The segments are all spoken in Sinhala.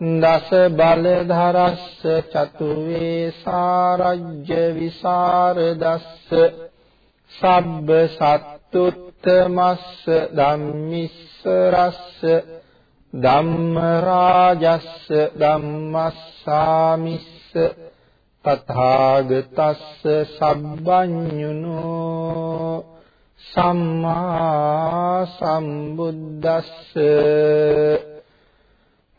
දස බලධරස්ස චතු වේසාරජ්‍ය විසරදස්ස. සබ්බ සත්තුත්තමස්ස ධම්මිස්සරස්ස. ධම්ම රාජස්ස ධම්මස්සාමිස්ස. තථාගතස්ස සබ්බඤුනෝ. සම්මා සම්බුද්දස්ස.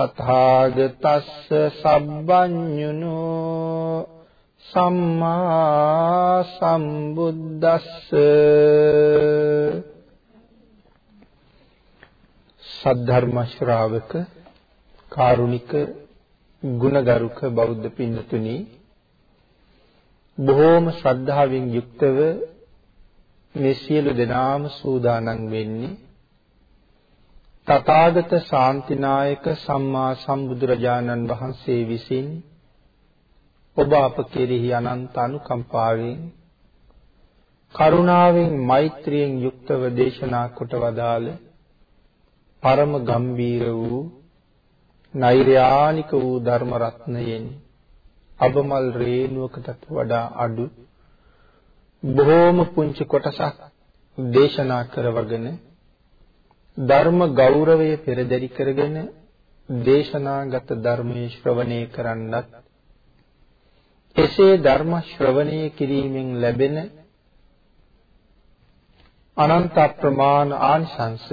තථාගතස්ස සබ්බඤුනෝ සම්මා සම්බුද්දස්ස සද්ධර්ම ශ්‍රාවක කාරුණික ගුණගරුක බෞද්ධ පින්නතුනි බොහෝම ශ්‍රද්ධාවෙන් යුක්තව මේ සියලු දෙනාම සූදානම් වෙන්නේ තථාගත ශාන්තිනායක සම්මා සම්බුදුරජාණන් වහන්සේ විසින් ඔබ අප කෙරෙහි අනන්ත අනුකම්පාවෙන් කරුණාවෙන් මෛත්‍රියෙන් යුක්තව දේශනා කොට වදාළ පරම ගම්බීර වූ නෛර්යානික වූ ධර්ම රත්නයෙන් අබමල් රේණුවකටත් වඩා අඩු බොහෝම පුංචි කොටසක් දේශනා කරවගෙන ධර්ම ගෞරවය පෙරදරි කරගෙන දේශනාගත ධර්මයේ ශ්‍රවණය කරන්නත් එසේ ධර්ම ශ්‍රවණය කිරීමෙන් ලැබෙන අනන්ත ප්‍රමාණ ආනිසංස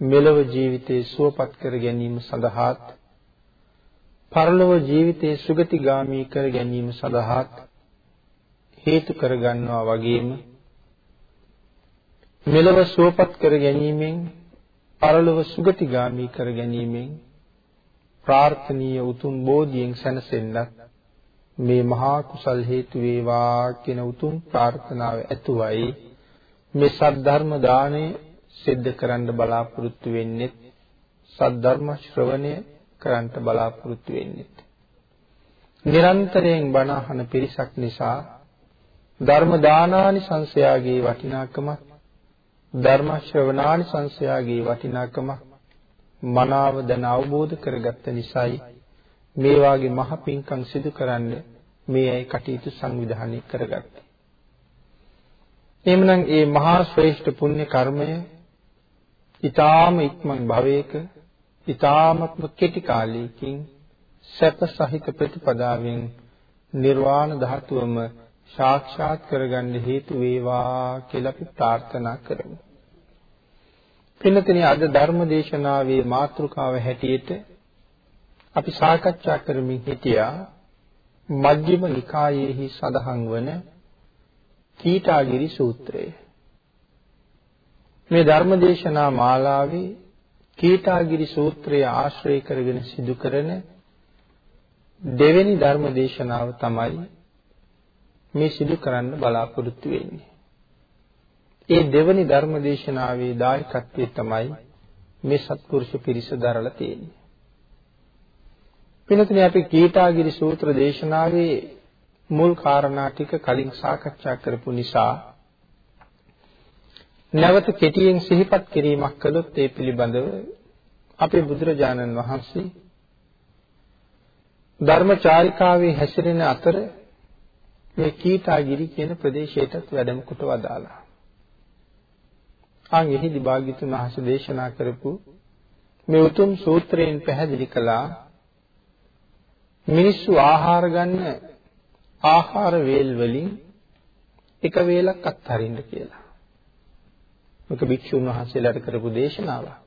මෙලව ජීවිතේ සුවපත් කර ගැනීම සඳහාත් පරලොව ජීවිතේ සුගතිගාමී කර ගැනීම සඳහාත් හේතු කර ගන්නවා වගේම මෙලව සුවපත් කර ගැනීමෙන් පරලොව සුගතිගාමී කර ගැනීමෙන් ප්‍රාර්ථනීය උතුම් බෝධියෙන් සැනසෙන්නත් මේ මහා කුසල් හේතු වේවා කියන උතුම් ප්‍රාර්ථනාව ඇතුවයි. මේ සද්ධර්ම දාණය සිද්ධ කරන්න බලාපොරොත්තු වෙන්නේ සද්ධර්ම ශ්‍රවණය කරන්න බලාපොරොත්තු වෙන්නේ. නිරන්තරයෙන් බණ අහන පිරිසක් නිසා ධර්ම දානානි සංසයාගේ වටිනාකම ධර්ම ශ්‍රවණානි සංසයාගේ වටිනාකම මනාව දැන අවබෝධ කරගත්ත නිසායි මේ වාගේ මහ පිංකම් සිදු කරන්න මේ අය කටයුතු සංවිධානය කරගත්තේ. එහෙමනම් මේ මහා ශ්‍රේෂ්ඨ පුණ්‍ය කර්මය ඊ타ම ඉක්මන් භවයක ඊ타මත්ම කෙටි කාලයකින් සැප සහිත ප්‍රතිපදාවෙන් නිර්වාණ ධාතුවම සාක්ෂාත් කරගන්න හේතු වේවා කියලා අපි ප්‍රාර්ථනා කරමු. පින්නතනේ අද ධර්ම දේශනාවේ මාතෘකාව හැටියට අපි සාකච්ඡා කරමින් හිටියා මජ්ක්‍ධිම නිකායේහි සඳහන් වන කීටාගිරි සූත්‍රය. මේ ධර්මදේශනා මාලාවේ කීටාගිරි සූත්‍රය ආශ්‍රය කරගෙන සිදු කරන දෙවෙනි ධර්මදේශනාව තමයි මේ සිදු කරන්න බලාපොරොත්තු වෙන්නේ. ඒ දෙවෙනි ධර්මදේශනාවේ දායකත්වයේ තමයි මේ සත්පුරුෂ පිරිස දරලා තියෙන්නේ. පිළිතුරේ අපි කීටාගිරි සූත්‍ර දේශනාවේ මුල් කාරණා ටික කලින් සාකච්ඡා කරපු නිසා නැවත කෙටියෙන් සිහිපත් කිරීමක් කළොත් ඒ පිළිබඳව අපේ බුදුරජාණන් වහන්සේ ධර්මචාරිකාවේ හැසිරෙන අතර මේ කීටාගිරි කියන ප්‍රදේශයටත් වැඩම කොට වදාලා. ආන් එහිදි භාග්‍යතුන් වහන්සේ දේශනා කරපු මේ උතුම් සූත්‍රයෙන් පැහැදිලි කළා මිනිස්සු ආහාර ගන්න ආහාර වේල් වලින් එක වේලක් අත්හරින්න කියලා. මේක භික්ෂුන් වහන්සේලාට කරපු දේශනාවක්.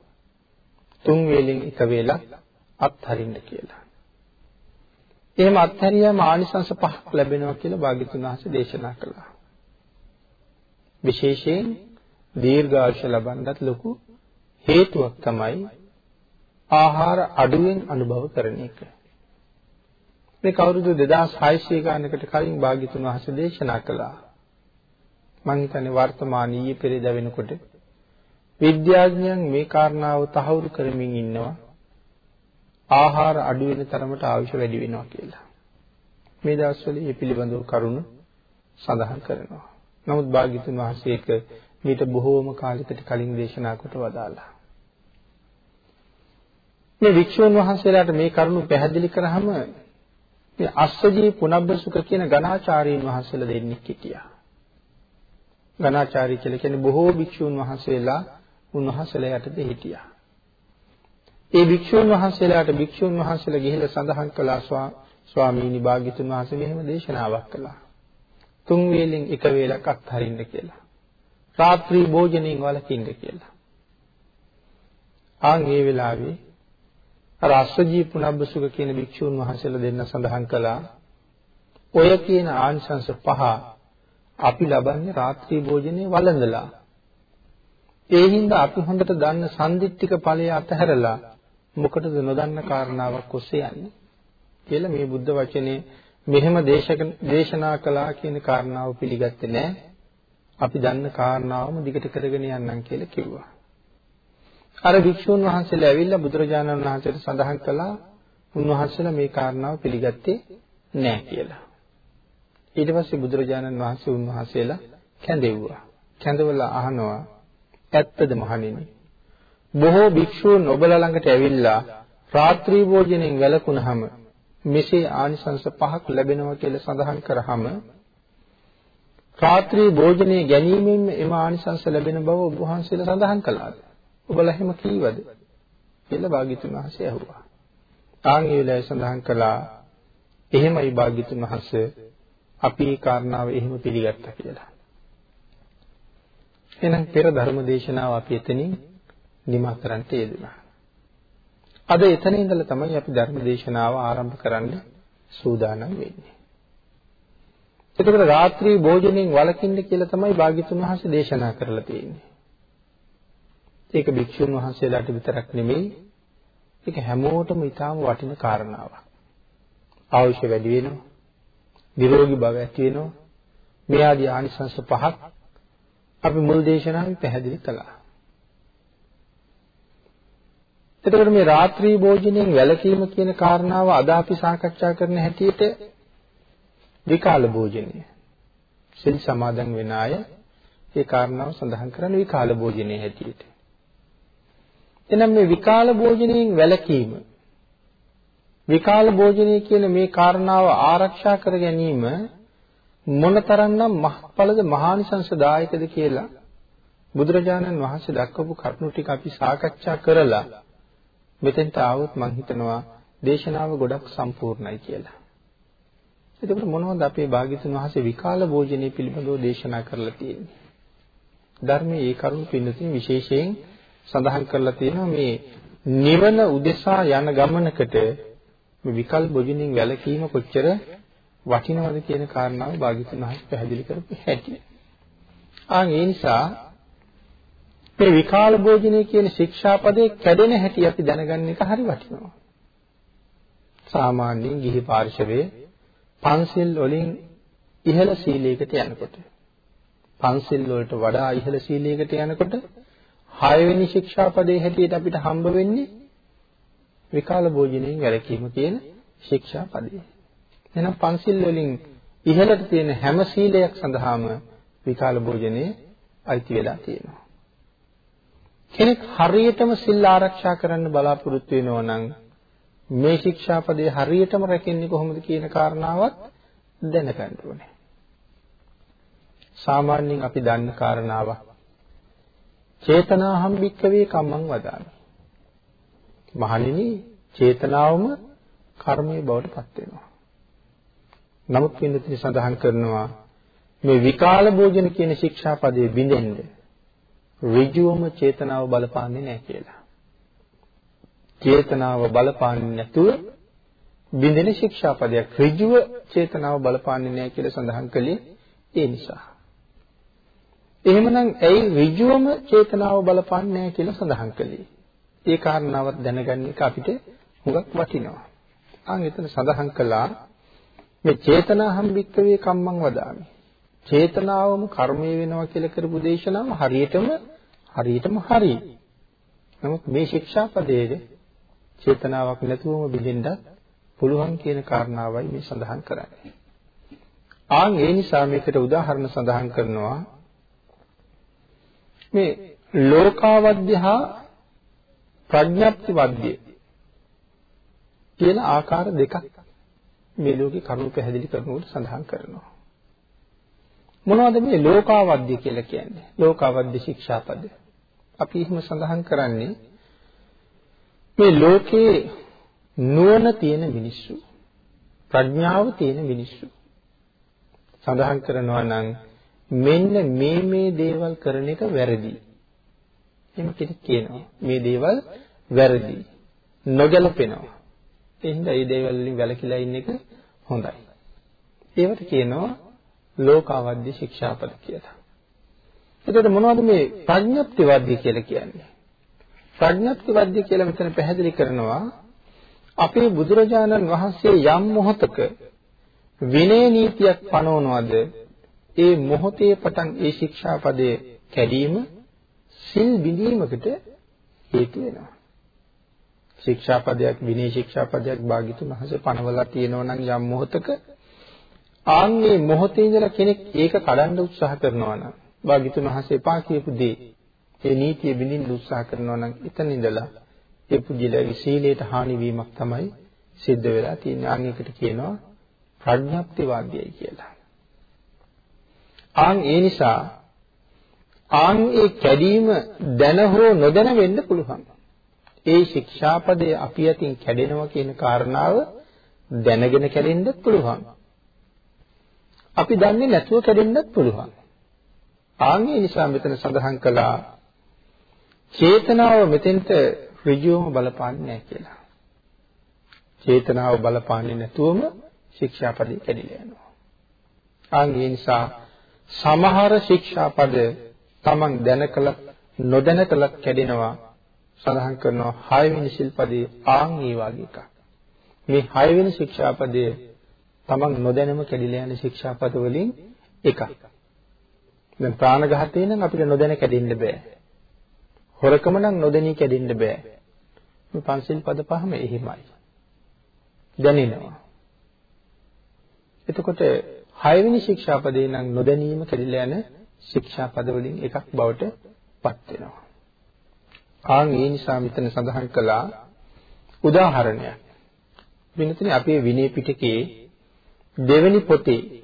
තුන් වේලෙන් එක වේලක් අත්හරින්න කියලා. එහෙම අත්හැරියාම ආනිසංස පහක් ලැබෙනවා කියලා භාග්‍යතුන් වහන්සේ දේශනා කළා. විශේෂයෙන් දීර්ඝායුෂ ලබන්නත් ලොකු හේතුවක් තමයි ආහාර අඩුවෙන් අනුභව කරන එක. මේ කවුරුදු 2600 ගානකට කලින් භාග්‍යතුන් වහන්සේ දේශනා කළා. මම හිතන්නේ වර්තමානීය පෙරේද වෙනකොට විද්‍යාඥයන් මේ කාරණාව තහවුරු කරමින් ඉන්නවා. ආහාර අඩු වෙන තරමට ආයුෂ වැඩි වෙනවා කියලා. මේ දවස්වල මේ පිළිබඳව කරුණු සඳහන් කරනවා. නමුත් භාග්‍යතුන් වහන්සේ ඒක මීට බොහෝම කාලයකට කලින් දේශනා කොට වදාලා. මේ වික්ෂුන් වහන්සේලාට මේ කරුණු පැහැදිලි කරාම මේ අස්සජී පුනබ්බසුක කියන ගණාචාරීන් වහන්සේලා දෙන්නෙක් හිටියා. ගණාචාරී කියලා කියන්නේ බොහෝ භික්ෂුන් වහන්සේලා උන්වහන්සේලා යටතේ හිටියා. ඒ භික්ෂුන් වහන්සේලාට භික්ෂුන් වහන්සේලා ගිහිල්ලා සඳහන් කළා ස්වාමීනි භාග්‍යතුන් වහන්සේ මෙහෙම දේශනාවක් කළා. තුන් වේලෙන් එක වේලක් අත්හරින්න කියලා. රාත්‍රී භෝජනයෙන් වළකින්න කියලා. ආන් ඒ වෙලාවේ අර අස්සජී පුනබ්බසුක කියන භික්ෂුන් වහන්සේලා දෙන්න සඳහන් කළා ඔය කියන ආංශංශ පහ අපි ලබන්නේ රාත්‍රී භෝජනයේ වළඳලා. ඒ හින්දා අපි හොඳට දන්න සම්දිත්තික ඵලය අතහැරලා මොකටද නොදන්න කාරණාවක් ඔස්සේ යන්නේ කියලා මේ බුද්ධ වචනේ මෙහෙම දේශනා කළා කියන කාරණාව පිළිගත්තේ නැහැ. අපි දන්න කාරණාවම දිගට කරගෙන යන්නම් කියලා කිව්වා. අර භික්ෂුන් වහන්සේලා ඇවිල්ලා බුදුරජාණන් වහන්සේට සඳහන් කළා උන්වහන්සේලා මේ කාරණාව පිළිගත්තේ නැහැ කියලා. ඊට පස්සේ බුදුරජාණන් වහන්සේ උන්වහන්සේලා කැඳෙව්වා. කැඳවලා අහනවා ඇත්තද මහණෙනි? බොහෝ භික්ෂූන් ඔබලා ළඟට ඇවිල්ලා රාත්‍රී භෝජනයෙන් වැළකුණාම මෙසේ ආනිසංස පහක් ලැබෙනවා කියලා සඳහන් කරාම රාත්‍රී භෝජනයේ ගැනීමෙන් එම ආනිසංස ලැබෙන බව ඔබ වහන්සේලා සඳහන් කළාද? ඔබලා එහෙම කීවද? කියලා භාග්‍යතුන් වහන්සේ අහුවා. ආන් ඒ වෙලාවේ සඳහන් කළා එහෙමයි භාග්‍යතුන් වහන්සේ අපි මේ කාරණාව එහෙම පිළිගත්තා කියලා. එහෙනම් පෙර ධර්ම දේශනාව අපි එතනින් නිමා කරන්නට යෙදුණා. අද එතන ඉඳලා තමයි අපි ධර්ම දේශනාව ආරම්භ කරන්න සූදානම් වෙන්නේ. එතකොට රාත්‍රී භෝජනයෙන් වළකින්න කියලා තමයි භාග්‍යතුන් වහන්සේ දේශනා කරලා තියෙන්නේ. ඒක භික්ෂුන් වහන්සේලාට විතරක් නෙමෙයි ඒක හැමෝටම ඊටාම වටින කාරණාවක්. ආයුෂ වැඩි වෙනවා. නිරෝගී භව ඇති වෙනවා. මේ ආදී ආනිසංස පහක් අපි මුල් දේශනාවේ පැහැදිලි කළා. එතකොට මේ රාත්‍රී භෝජනයෙන් වැළකීම කියන කාරණාව අද අපි සාකච්ඡා කරන හැටියට විකාල භෝජනය. සිල් සමාදන් වෙන අය ඒ කාරණාව සඳහන් කරන්නේ විකාල භෝජනයේ හැටියට. එහෙනම් මේ විකාල භෝජනයෙන් වැළකීම විකාල භෝජනය කියන මේ කාරණාව ආරක්ෂා කර ගැනීම මොනතරම්නම් මහඵලද මහානිසංසදායකද කියලා බුදුරජාණන් වහන්සේ දක්වපු කරුණු ටික අපි සාකච්ඡා කරලා මෙතෙන්ට ආවොත් මම හිතනවා දේශනාව ගොඩක් සම්පූර්ණයි කියලා. එතකොට මොනවද අපේ භාග්‍යතුන් වහන්සේ විකාල භෝජනය පිළිබඳව දේශනා කරලා තියෙන්නේ? ධර්මයේ ඒ කරුණු පින්නතින් විශේෂයෙන් සඳහන් කරලා තියෙනවා මේ නිවන උදෙසා යන ගමනකට මේ විකල් භෝජනයෙන් වැළකීම කොච්චර වටිනවද කියන කාරණාව භාග්‍යතුන් වහන්සේ පැහැදිලි කරපු හැටි. ආන් ඒ නිසා මේ විකාල භෝජනය කියන ශික්ෂාපදේ කැඩෙන හැටි අපි දැනගන්න එක හරි වටිනවා. සාමාන්‍යයෙන් ගිහි පාර්ශවයේ පන්සිල් වලින් ඉහළ සීලයකට යනකොට පන්සිල් වලට වඩා ඉහළ සීලයකට යනකොට හයවෙනි ශික්ෂාපදයේ හැටියට අපිට හම්බ වෙන්නේ විකාල භෝජනයෙන් වැළකීම කියන ශික්ෂාපදේ. එහෙනම් පන්සිල් වලින් ඉහළට තියෙන හැම සීලයක් සඳහාම විකාල භෝජනයේ අයිති වෙලා තියෙනවා. කෙනෙක් හරියටම සිල් ආරක්ෂා කරන්න බලාපොරොත්තු වෙනවා නම් මේ ශික්ෂාපදේ හරියටම රැකෙන්නේ කොහොමද කියන කාරණාවත් දැනගන්න ඕනේ. සාමාන්‍යයෙන් අපි දන්න කාරණාවක්. චේතනාහම් භික්කවේ කම්මං වදාමි. මහණෙනි චේතනාවම කර්මයේ බවට පත් වෙනවා. නමුත් වෙනතින් සඳහන් කරනවා මේ විකාල භෝජන කියන ශික්ෂාපදයේ බිඳෙන්නේ ඍජුවම චේතනාව බලපාන්නේ නැහැ කියලා. චේතනාව බලපාන්නේ නැතුව බින්දෙන ශික්ෂාපදයක් ඍජුව චේතනාව බලපාන්නේ නැහැ කියලා සඳහන් කළේ ඒ නිසා. එහෙමනම් ඇයි ඍජුවම චේතනාව බලපාන්නේ නැහැ කියලා සඳහන් කළේ? ඒ කාරණාවත් දැනගන්න එක අපිට හුඟක් වටිනවා. අන් එතන සඳහන් කළා මේ චේතනාහම් භික්කවේ කම්මං වදාමි. චේතනාවම කර්මය වෙනවා කියලා කරපු දේශනාව හරියටම හරියටම හරි. නමුත් මේ ශික්ෂාපදයේ චේතනාවක් නැතුවම බිඳෙන්නත් පුළුවන් කියන කාරණාවයි මේ සඳහන් කරන්නේ. ආන් ඒ නිසා මේකට උදාහරණ සඳහන් කරනවා මේ ලෝකාවද්‍ය හා ප්‍රඥප්ති වද්‍ය කියන ආකාර දෙකක් මේ ලෝකේ කරුණු පැහැදිලි කරනකොට සඳහන් කරනවා. මොනවද මේ ලෝකාවද්‍ය කියලා කියන්නේ? ලෝකාවද්‍ය ශික්ෂාපද. අපි එහෙම සඳහන් කරන්නේ මේ ලෝකේ නුවණ තියෙන මිනිස්සු ප්‍රඥාව තියෙන මිනිස්සු සඳහන් කරනවා නම් මෙන්න මේ මේ දේවල් කරන එක වැරදි. එහෙම කෙනෙක් කියනවා. මේ දේවල් වැරදි. නොගැලපෙනවා. ඒ හින්දා මේ දේවල් වලින් වැළකීලා ඉන්න එක හොඳයි. ඒවට කියනවා ලෝකාවද්‍ය ශික්ෂාපද කියලා. එතකොට මොනවද මේ ප්‍රඥප්තිවද්‍ය කියලා කියන්නේ? ප්‍රඥප්තිවද්‍ය කියලා මෙතන පැහැදිලි කරනවා අපේ බුදුරජාණන් වහන්සේ යම් මොහතක විනය නීතියක් පනවනවද ඒ මොහොතේ පටන් ඒ ශික්ෂාපදයේ කැඩීම සිල් බිඳීමකට හේතු වෙනවා. ශික්ෂාපදයක් විනය ශික්ෂාපදයක් භාග්‍යතුන් වහන්සේ පනවලා තියෙනවා නම් යම් මොහතක ආන්නේ මොහොතේ ඉඳලා කෙනෙක් ඒක කඩන්න උත්සාහ කරනවා නම් භාග්‍යතුන් වහන්සේ පා කියපු දේ ඒ නීතිය බිඳින්න උත්සාහ කරනවා නම් එතන ඉඳලා ඒ පුජ්‍යලගේ සීලයට හානි වීමක් තමයි සිද්ධ වෙලා තියෙන්නේ. අනිකට කියනවා ප්‍රඥප්තිවාදයයි කියලා. ආන් ඒ නිසා ආන් ඒ කැඩීම දැන හෝ නොදැන වෙන්න පුළුවන්. ඒ ශික්ෂාපදය අපි අතින් කැඩෙනවා කියන කාරණාව දැනගෙන කැඩෙන්නත් පුළුවන්. අපි දන්නේ නැතුව කැඩෙන්නත් පුළුවන්. ආන්ගේ නිසා මෙතන සඳහන් කළා චේතනාව මෙතෙන්ට ඍජුවම බලපාන්නේ නැහැ කියලා. චේතනාව බලපාන්නේ නැතුවම ශික්ෂාපදේ කැඩිලා යනවා. ආන්ගේ නිසා සමහර ශික්ෂාපද තමන් දැනකලත් නොදැනකලත් කැඩෙනවා සඳහන් කරනවා 6 වෙනි ශිල්පදේ ආන් ඒ වගේ එකක්. මේ 6 වෙනි ශික්ෂාපදයේ තමන් නොදැනම කැඩිලා යන ශික්ෂාපද වලින් එකක්. දැන් ප්‍රාණඝාතය නම් අපිට නොදැන කැඩෙන්න බෑ. හොරකම නම් නොදැනී කැඩෙන්න බෑ. මේ පංචශීල් පද පහම එහෙමයි. දැනෙනවා. එතකොට හයවෙනි ශික්ෂාපදේ නම් නොදැනීම කැඩිලා යන ශික්ෂාපද වලින් එකක් බවට පත් වෙනවා. ආන් ඒ නිසා මෙතන සඳහන් කළා උදාහරණයක්. වෙනතනේ අපේ විනය පිටකේ දෙවෙනි පොතේ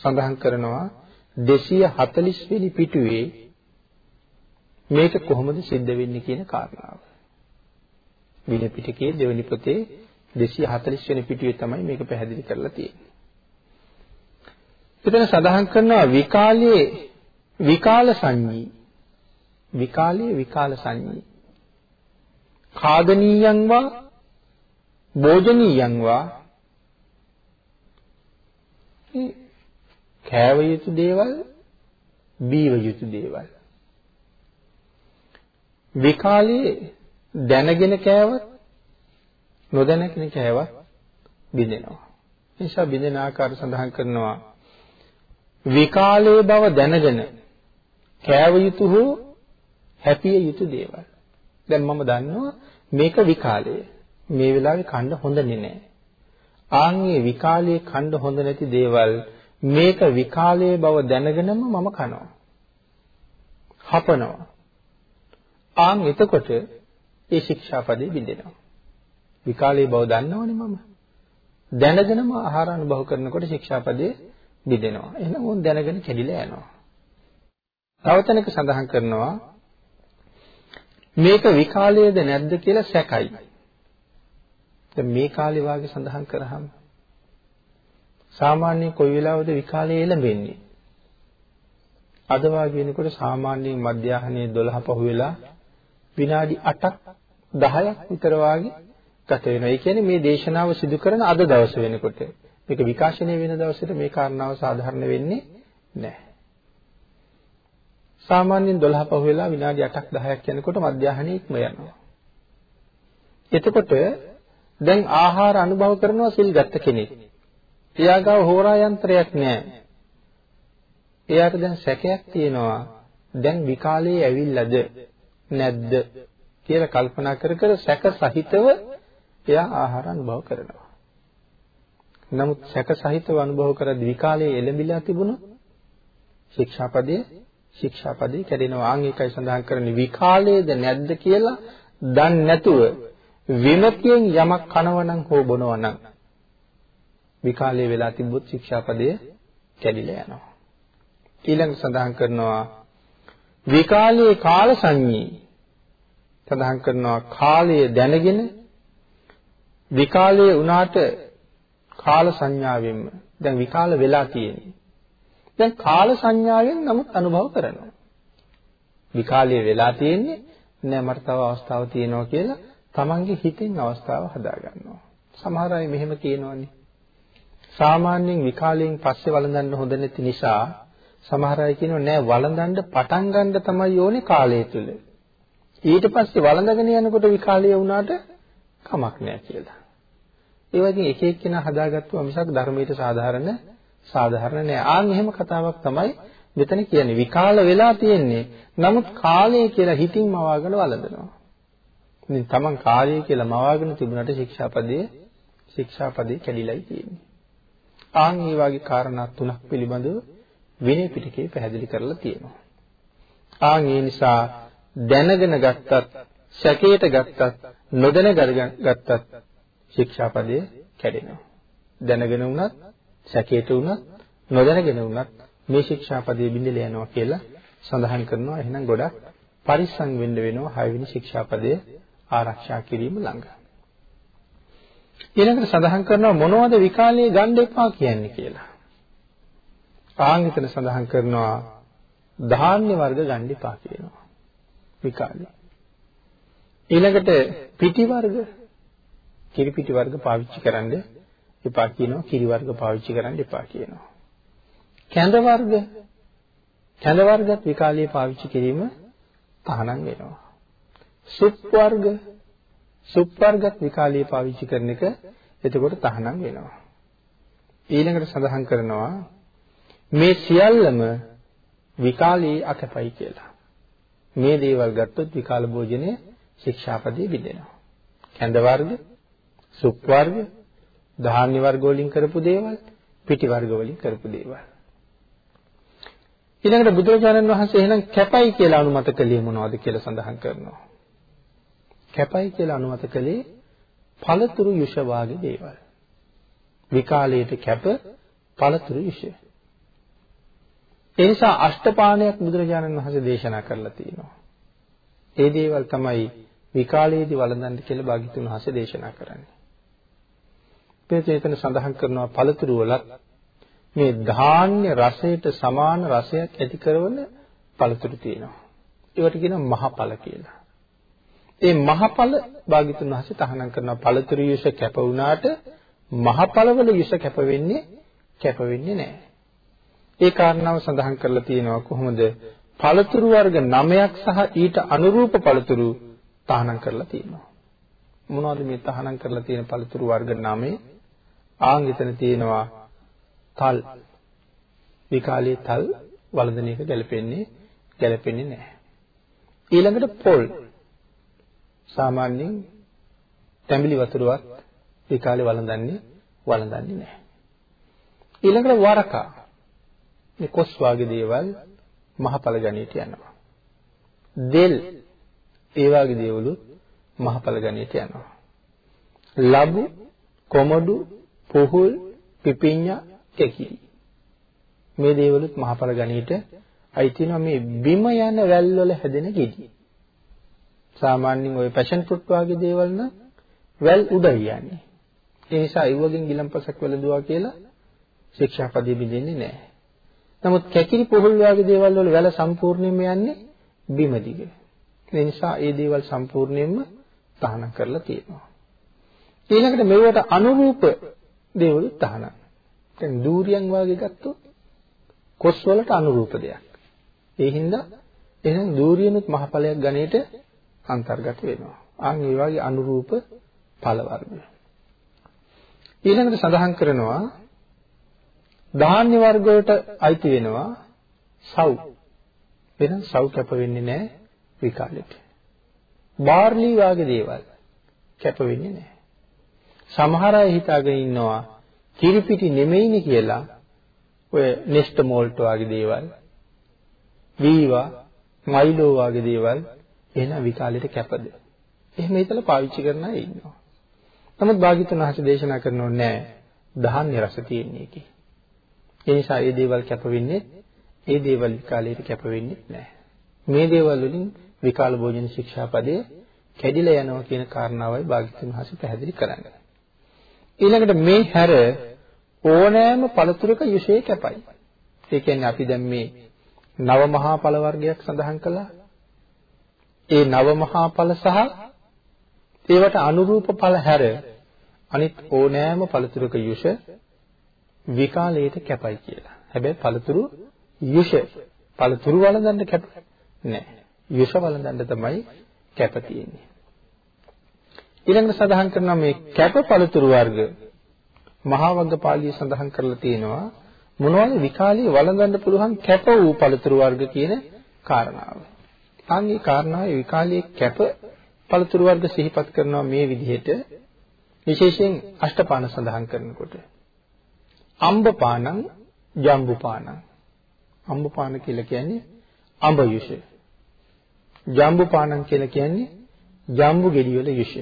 සඳහන් කරනවා 240 වෙනි පිටුවේ මේක කොහොමද සිද්ධ වෙන්නේ කියන කාරණාව. විනය පිටකයේ දෙවෙනි පොතේ 240 වෙනි පිටුවේ තමයි මේක පැහැදිලි කරලා තියෙන්නේ. එතන සඳහන් කරනවා විකාලයේ විකාල සංඤී විකාලයේ විකාල සංඤී කාදනීයං වා භෝජනීයං වා කෑව යුතු දේවල් බීව යුතු දේවල් විකාලයේ දැනගෙන කෑවත් නොදැනගෙන කෑවත් බිඳෙනවා. නිසා බිඳෙන ආකාර සඳහන් කරනවා විකාලයේ බව දැනගෙන කෑව යුතු හෝ හැපිය යුතු දේවල්. දැන් මම දන්නවා මේක විකාලය. මේ වෙලාවේ කන්න හොඳ නෑ. ආන්ගේ විකාලයේ කන්න හොඳ නැති දේවල් මේක විකාලයේ බව දැනගෙනම මම කනවා. හපනවා. ආන් එතකොට ඒ ශික්ෂාපදේ බිඳෙනවා. විකාලයේ බව දන්නවනේ මම. දැනගෙනම ආහාර අනුභව කරනකොට ශික්ෂාපදේ බිඳෙනවා. එහෙනම් ඕන් දැනගෙන කැඩිලා යනවා. තව තැනක සඳහන් කරනවා මේක විකාලයේද නැද්ද කියලා සැකයි. දැන් මේ කාලේ වාගේ සඳහන් කරාම සාමාන්‍ය කොයි වෙලාවද විකාලයේ එළඹෙන්නේ? අද වාගේ වෙනකොට සාමාන්‍යයෙන් මධ්‍යහනේ 12 පහු වෙලා විනාඩි 8ක් 10ක් විතර වාගේ ගත වෙනවා. ඒ කියන්නේ මේ දේශනාව සිදු කරන අද දවස වෙනකොට මේක විකාශනය වෙන දවසට මේ කාරණාව සාධාරණ වෙන්නේ නැහැ. සාමාන්‍යයෙන් 12 පහ වෙලා විනාඩි 8ක් 10ක් යනකොට මධ්‍යහනේ ඉක්ම යනවා. එතකොට දැන් ආහාර අනුභව කරනවා සිල් ගත්ත කෙනෙක්. එයාගාව හෝරා යන්ත්‍රයක් නැහැ. එයාට දැන් සැකයක් තියෙනවා. දැන් විකාලේ ඇවිල්ලාද නැද්ද කියලා කල්පනා කර කර සැක සහිතව එයා ආහාර අනුභව කරනවා. නමුත් සැක සහිතව අනුභව කරද්දී විකාලයේ එළඹිලා තිබුණොත් ශික්ෂාපදයේ ශික්ෂාපදේ කැඩෙනවා. ආන් ඒකයි සඳහන් කරන්නේ විකාලයේද නැද්ද කියලා දන්නේ නැතුව විමතියෙන් යමක් කනවනම් හෝ බොනවනම් විකාලයේ වෙලා තිබ්බොත් ශික්ෂාපදය කැඩිලා යනවා. ඊළඟ සඳහන් කරනවා විකාලයේ කාල සංඤී සඳහන් කරනවා කාලය දැනගෙන විකාලයේ උනාට කාල සංඥාවෙන්ම දැන් විකාල වෙලා තියෙන්නේ. දැන් කාල සංඥාවෙන් නමුත් අනුභව කරනවා. විකාලයේ වෙලා තියෙන්නේ නෑ මට තව අවස්ථාවක් තියෙනවා කියලා තමන්ගේ හිතෙන් අවස්ථාව හදා ගන්නවා. සමහර අය මෙහෙම කියනවනේ. සාමාන්‍යයෙන් විකාලයෙන් පස්සේ වළඳන්න හොඳ නැති නිසා සමහර අය කියනවා නෑ වළඳන්න පටන් ගන්න තමයි ඕනේ කාලය තුල. ඊට පස්සේ වළඳගෙන යනකොට විකාලය වුණාට කමක් නෑ කියලා. ඒ වගේ එක එක්කෙනා හදාගත්තුවා මිසක් ධර්මයට සාධාරණ සාධාරණ නෑ. ආන් එහෙම කතාවක් තමයි මෙතන කියන්නේ. විකාල වෙලා තියෙන්නේ. නමුත් කාලය කියලා හිතින් මවාගෙන වළඳනවා. ඉතින් Taman කාලය කියලා මවාගෙන තිබුණාට ශික්ෂාපදයේ ශික්ෂාපදේ කැඩිලායි තියෙන්නේ. ආන් මේ වගේ කාරණා තුනක් පිළිබඳව විනය පිටකේ පැහැදිලි කරලා තියෙනවා. ආන් ඒ නිසා දැනගෙන ගත්තත්, සැකයට ගත්තත්, නොදැන ගත්තත් ශික්ෂාපදය කැඩෙනවා. දැනගෙන වුණත්, සැකයට වුණත්, නොදැනගෙන වුණත් මේ ශික්ෂාපදයේ බිඳිලා යනවා කියලා සඳහන් කරනවා. එහෙනම් ගොඩක් පරිස්සම් වෙන්න වෙනවා හයවෙනි ශික්ෂාපදයේ ආරක්ෂා කිරීම ළඟ. ඊළඟට සඳහන් කරනවා මොනවද විකාලයේ ගන්න එපා කියන්නේ කියලා. ආංගිතන සඳහන් කරනවා ධාන්‍ය වර්ග ගන්න එපා කියනවා. විකාලේ. ඊළඟට පිටි වර්ග කිරි පිටි වර්ග පාවිච්චි කරන්න එපා කියනවා. කිරි වර්ග පාවිච්චි කරන්න එපා කියනවා. කැඳ වර්ග කැඳ වර්ගත් විකාලයේ පාවිච්චි කිරීම තහනම් වෙනවා. සුප් වර්ග සුප් වර්ගත් විකාලයේ පාවිච්චි කරන එක එතකොට තහනම් වෙනවා. ඊළඟට සඳහන් කරනවා මේ සියල්ලම විකාලයේ අකපයි කියලා. මේ දේවල් ගත්තොත් විකාල භෝජනයේ ශික්ෂාපදේ බිඳෙනවා. කැඳ වර්ග, සුප් වර්ග, ධාන්‍ය වර්ග වලින් කරපු දේවල්, පිටි වර්ග වලින් කරපු දේවල්. ඊළඟට බුදුරජාණන් වහන්සේ එහෙනම් කැපයි කියලා අනුමත කළේ මොනවද කියලා සඳහන් කරනවා. කැපයි කියලා අනුමත කළේ පළතුරු යුෂ වාගේ දේවල්. විකාලයට කැප පළතුරු යුෂ. ඒ නිසා අෂ්ටපාණයක් බුදුරජාණන් වහන්සේ දේශනා කරලා තියෙනවා. ඒ දේවල් තමයි විකාලයේදී වළඳන්න කියලා භාග්‍යතුන් වහන්සේ දේශනා කරන්නේ. එතන සඳහන් කරනවා පළතුරු වලත් මේ ධාන්‍ය රසයට සමාන රසයක් ඇති කරන පළතුරු තියෙනවා. ඒවට කියනවා මහපල කියලා. ඒ මහපල භාග්‍යතුන් වහන්සේ තහනම් කරනවා පළතුරු යුෂ කැප වුණාට මහපලවල යුෂ කැප වෙන්නේ කැප වෙන්නේ නැහැ. ඒ කාරණාව සඳහන් කරලා තියෙනවා කොහොමද? පළතුරු වර්ග 9ක් සහ ඊට අනුරූප පළතුරු තහනම් කරලා තියෙනවා. මොනවද මේ තහනම් කරලා තියෙන පළතුරු වර්ග 9? ආන් එතන තියෙනවා තල්. විකාලයේ තල් වළඳන එක ගැලපෙන්නේ ගැලපෙන්නේ නැහැ. ඊළඟට පොල්. සාමාන්‍යයෙන් තැඹිලි වතුරවත් විකාලේ වළඳන්නේ වළඳන්නේ නැහැ. ඊළඟට වරකා. මේ කොස් වාගේ දේවල් මහපල ගණයට යනවා. දෙල් ඒ වාගේ දේවලුත් මහපල ගණයට යනවා. ලබු, කොමඩු, පුහුල්, පිපිඤ්ඤා, කෙකිලි. මේ දේවලුත් මහපල ගණයට අයිති වෙනවා මේ බිම යන වැල් වල හැදෙන ගෙඩි. සාමාන්‍යයෙන් ওই පැෂන් ෆෘට් වාගේ දේවල් නම් වැල් උඩයි යන්නේ. ඒ නිසා අයුවගෙන් ගිලම්පසක් වැළඳුවා කියලා ශික්ෂාපදෙ බින්දෙන්නේ නැහැ. නමුත් කැකිලි පොහොල් වගේ දේවල් වල වැල සම්පූර්ණයෙන්ම යන්නේ බිම දිගේ. ඒ නිසා ඒ දේවල් සම්පූර්ණයෙන්ම තහනම් කරලා තියෙනවා. ඊළඟට මෙවට අනුරූප දේවල් තහනම්. දැන් දූරියන් වගේ ගත්තොත් කොස් වලට අනුරූප දෙයක්. ඒ හින්දා එහෙනම් දූරියනුත් මහපලයක් ගණේට අන්තර්ගත වෙනවා. අන් ඒ වගේ අනුරූප ඵල වර්ග. ඊළඟට සඳහන් කරනවා ධාන්‍ය වර්ග වලට අයිති වෙනවා සව්. වෙන සව් කැප වෙන්නේ නැහැ විකාලෙට. බාර්ලි වගේ දේවල් කැප වෙන්නේ නැහැ. සමහර අය හිතාගෙන ඉන්නවා කිරිපිටි නෙමෙයිනේ කියලා ඔය නෙස්ට මෝල්ට් වගේ දේවල් වීවා මයිලෝ වගේ දේවල් එහෙනම් විකාලෙට කැපද? එහෙම හිතලා පාවිච්චි කරන අය ඉන්නවා. නමුත් භාග්‍යතුන් වහන්සේ දේශනා කරනෝ නෑ ධාන්‍ය රස තියෙන්නේ කි. ඒ නිසා මේ දේවල් කැප වෙන්නේ ඒ දේවල් විකාලයට කැප වෙන්නේ නැහැ. මේ දේවල් වලින් විකාල භෝජන ශික්ෂාපදයේ කැඩිලා යනවා කියන කාරණාවයි භාග්‍යතුන් වහන්සේ පැහැදිලි කරන්නේ. ඊළඟට මේ හැර ඕනෑම පළතුරක යුෂේ කැපයි. ඒ කියන්නේ අපි දැන් මේ නව මහා ඵල වර්ගයක් සඳහන් කළා. ඒ නව මහා ඵල සහ ඒවට අනුරූප ඵල හැර අනිත් ඕනෑම පළතුරක යුෂ විකාලයට කැපයි කියලා. හැබැයි පළතුරු යුෂ පළතුරු වළඳන්න කැප නැහැ. යුෂ වළඳන්න තමයි කැප තියෙන්නේ. ඊළඟට සඳහන් කරනවා මේ කැප පළතුරු වර්ග මහා වග්ගපාළිය සඳහන් කරලා තියෙනවා මොනවද විකාලේ වළඳන්න පුළුවන් කැප වූ පළතුරු වර්ග කියන කාරණාව. අංගේ කාරණාව විකාලයේ කැප පළතුරු වර්ග සිහිපත් කරනවා මේ විදිහට විශේෂයෙන් අෂ්ටපාන සඳහන් කරනකොට. අම්බපානං ජම්බුපානං අම්බපාන කියලා කියන්නේ අඹ යුෂ ජම්බුපානං කියලා කියන්නේ ජම්බු ගෙඩි වල යුෂ.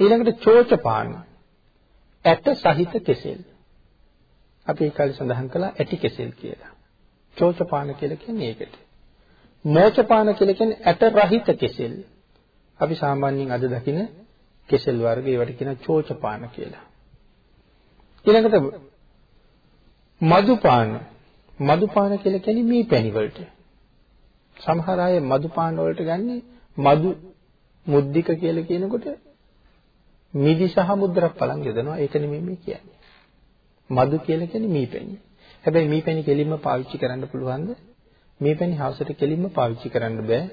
ඊළඟට චෝචපාන ඇට සහිත කෙසෙල්. අපි ඒකයි සඳහන් කළා ඇටි කෙසෙල් කියලා. චෝචපාන කියලා කියන්නේ ඒකට. මෝචපාන කියලා කියන්නේ ඇට රහිත කෙසෙල් අපි සාමාන්‍යයෙන් අද දකින කෙසෙල් වර්ග ඒවට කියන චෝචපාන කියලා ඊළඟට මදුපාන මදුපාන කියලා කියන්නේ මේ පැණි වලට. සමහර අය මදුපාන වලට ගන්නේ මදු මුද්දික කියලා කියනකොට මිදි සහ මුද්‍රක් පලන් යදනවා. ඒක නෙමෙයි මේ කියන්නේ. මදු කියලා කියන්නේ මේ පැණි. හැබැයි මේ පැණි කෙලින්ම පාවිච්චි කරන්න පුළුවන්ද? මේ පැණි හවසට කෙලින්ම පාවිච්චි කරන්න බෑ.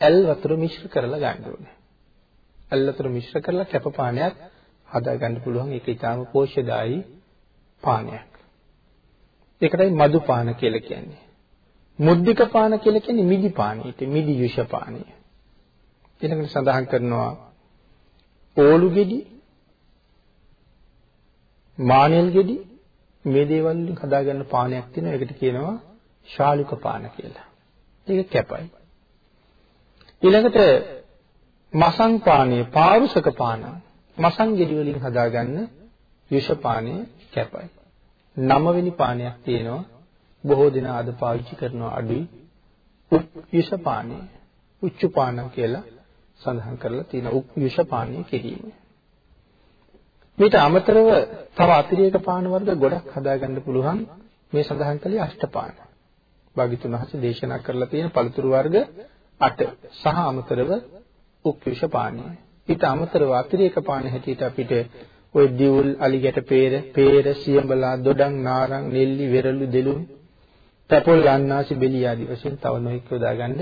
ඇල් වතුර මිශ්‍ර කරලා ගන්න ඕනේ. ඇල් වතුර මිශ්‍ර කරලා කැප පානයක් හදා ගන්න පුළුවන්. ඒක ඊටාම පෝෂ්‍යදායී පානයක්. ඒකටයි මදු පාන කියලා කියන්නේ. මුද්දික පාන කියලා කියන්නේ මිදි පානීට මිදි යුෂ පානීය. ඊළඟට සඳහන් කරනවා ඕලු ගෙඩි මානෙල් ගෙඩි මේ දේවල් වලින් හදාගන්න පානයක් තියෙනවා ඒකට කියනවා ශාලුක පාන කියලා. ඒක කැපයි. ඊළඟට මසං පානීය පාරුෂක පාන මසං ගෙඩි වලින් හදාගන්න විෂ පානීය කැපයි. නවවෙනි පානයක් තියෙනවා බොහෝ දෙනා අද පාවිච්චි කරනවා අඩුයි විෂ පානීය. උච්ච පාන කියලා සඳහන් කරලා තියෙන විෂ පානීය කිරීම. මේට අමතරව තව අතිරේක පාන වර්ග ගොඩක් හදාගන්න පුළුවන් මේ සඳහන් කළේ අෂ්ටපාන. භාග්‍යතුන් වහන්සේ දේශනා කරලා තියෙන පළතුරු වර්ග 8 සහ අමතරව උක්විෂ පානය. ඊට අමතරව අතිරේක පාන හැටියට අපිට ওই දිවුල්, අලිගැට peer, peer, සියඹලා, දොඩම්, නාරං, නෙල්ලි, වෙරළු, දෙලුම්, තපොල්, ගන්නාසි, බෙලී ආදී වශයෙන් තව නොයෙක් යොදාගන්න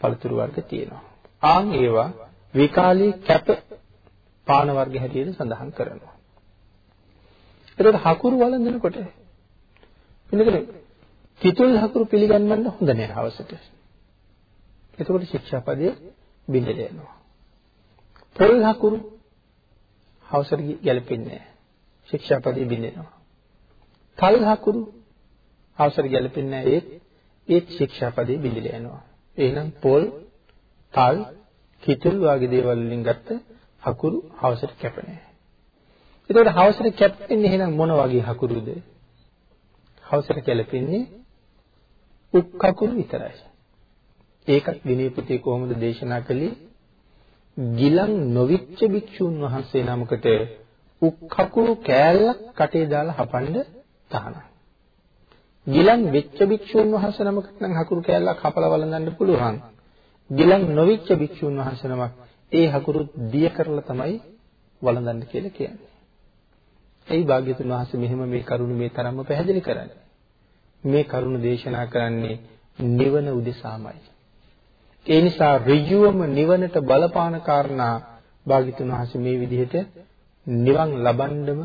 පළතුරු වර්ග තියෙනවා. ආන් ඒවා විකාලී කැප පාන වර්ග හැටියට සඳහන් කරනවා. එතකොට හකුරු වළඳනකොට පිළිගන්නේ කිතුල් හකුරු පිළිගන්නන්න හොඳ නෑ හවසට. එතකොට ශික්ෂාපදයේ බිඳල යනවා. පොල් හකුරු හවසට ගැලපෙන්නේ නෑ. ශික්ෂාපදයේ බිඳෙනවා. තල් හකුරු හවසට ගැලපෙන්නේ නෑ ඒත් ඒත් ශික්ෂාපදයේ බිඳල යනවා. එහෙනම් පොල් තල් කිතුල් වගේ දේවල් වලින් ගත්ත හකුරු හවසට කැපෙන්නේ. එතකොට හවසට කැපෙන්නේ එහෙනම් මොන වගේ හකුරුද? හවසට කැළපෙන්නේ උක් කකුරු විතරයි. ඒකත් විනය පුතේ කොහොමද දේශනා කළේ? ගිලන් නොවිච්ච භික්ෂුන් වහන්සේ නමකට උක් කකුරු කෑල්ලක් කටේ දාලා හපන්න තහනම්. ගිලන් වෙච්ච භික්ෂුන් වහන්සේ නමකට නම් හකුරු කෑල්ලක් හපලා වළඳන්න පුළුවන්. ගිලන් නොවිච්ච භික්ෂුන් වහන්සේ නමක් ඒ හකුරු දිය කරලා තමයි වළඳන්න කියලා කියන්නේ. එයි භාග්‍යතුන් වහන්සේ මෙහෙම මේ කරුණ මේ තරම්ම පැහැදිලි කරන්නේ. මේ කරුණ දේශනා කරන්නේ නිවන උදෙසාමයි. ඒ නිසා ඍජුවම නිවනට බලපාන කාරණා භාග්‍යතුන් වහන්සේ මේ විදිහට නිවන් ලබන්නම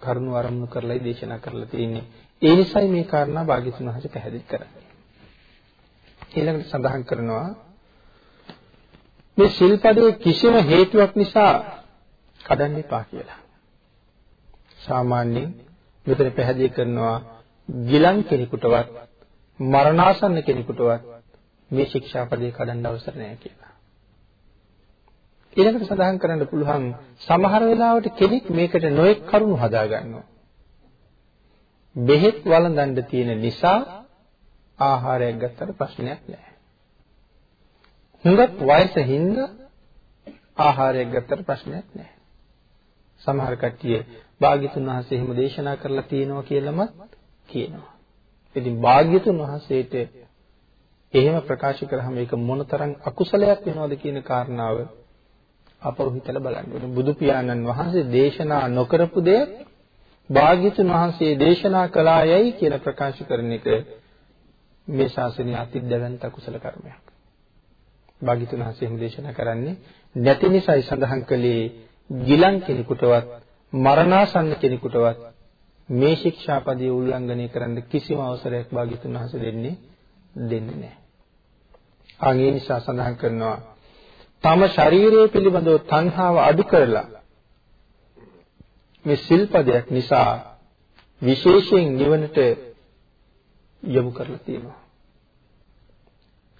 කරුණ ආරම්භ කරලායි දේශනා කරලා තියෙන්නේ. ඒ නිසායි මේ කාරණා භාග්‍යතුන් වහන්සේ පැහැදිලි කරන්නේ. ඊළඟට සඳහන් කරනවා මේ සිල්පදයේ කිසිම හේතුවක් නිසා කඩන්න එපා කියලා. සාමාන්‍යයෙන් මෙතන පැහැදිලි කරනවා ගිලන් කෙනෙකුටවත් මරණාසන්න කෙනෙකුටවත් මේ ශික්ෂාපදේ කඩන්න අවසර නැහැ කියලා. ඊළඟට සඳහන් කරන්න පුළුවන් සමහර වෙලාවට කෙනෙක් මේකට නොඑක් කරුණු හදා ගන්නවා. බෙහෙත් වළඳන්න තියෙන නිසා ආහාරයක් ගත්තට ප්‍රශ්නයක් නැහැ. හුඟක් වයසින්ද ආහාරයක් ගත්තට ප්‍රශ්නයක් නැහැ. සමහර කට්ටිය භාග්‍යතුන් වහන්සේ එහෙම දේශනා කරලා තියෙනවා කියලාමත් කියනවා. ඉතින් භාග්‍යතුන් වහන්සේට එහෙම ප්‍රකාශ කරාම ඒක මොනතරම් අකුසලයක් වෙනවද කියන කාරණාව අපරු හිතලා බලන්න ඕනේ. බුදු පියාණන් වහන්සේ දේශනා නොකරපු දේ භාග්‍යතුන් වහන්සේ දේශනා කළායයි කියලා ප්‍රකාශ කරන එක මේ ශාසනයේ අතිදැවැන්ත කුසල කර්මයක්. භාග්‍යතුන් වහන්සේ එහෙම දේශනා කරන්නේ නැති නිසායි සඳහන් කළේ ගිලන් කෙනෙකුටවත් මරණාසන්න කෙනෙකුටවත් මේ ශික්ෂාපදයේ උල්ලංඝනය කරන්න කිසිම අවසරයක් භාග්‍යතුන් වහන්සේ දෙන්නේ දෙන්නේ නැහැ. ආන් ඒ නිසා සඳහන් කරනවා තම ශරීරය පිළිබඳව තණ්හාව අඩු කරලා මේ සිල්පදයක් නිසා විශේෂයෙන් නිවනට යොමු කරලා තියෙනවා.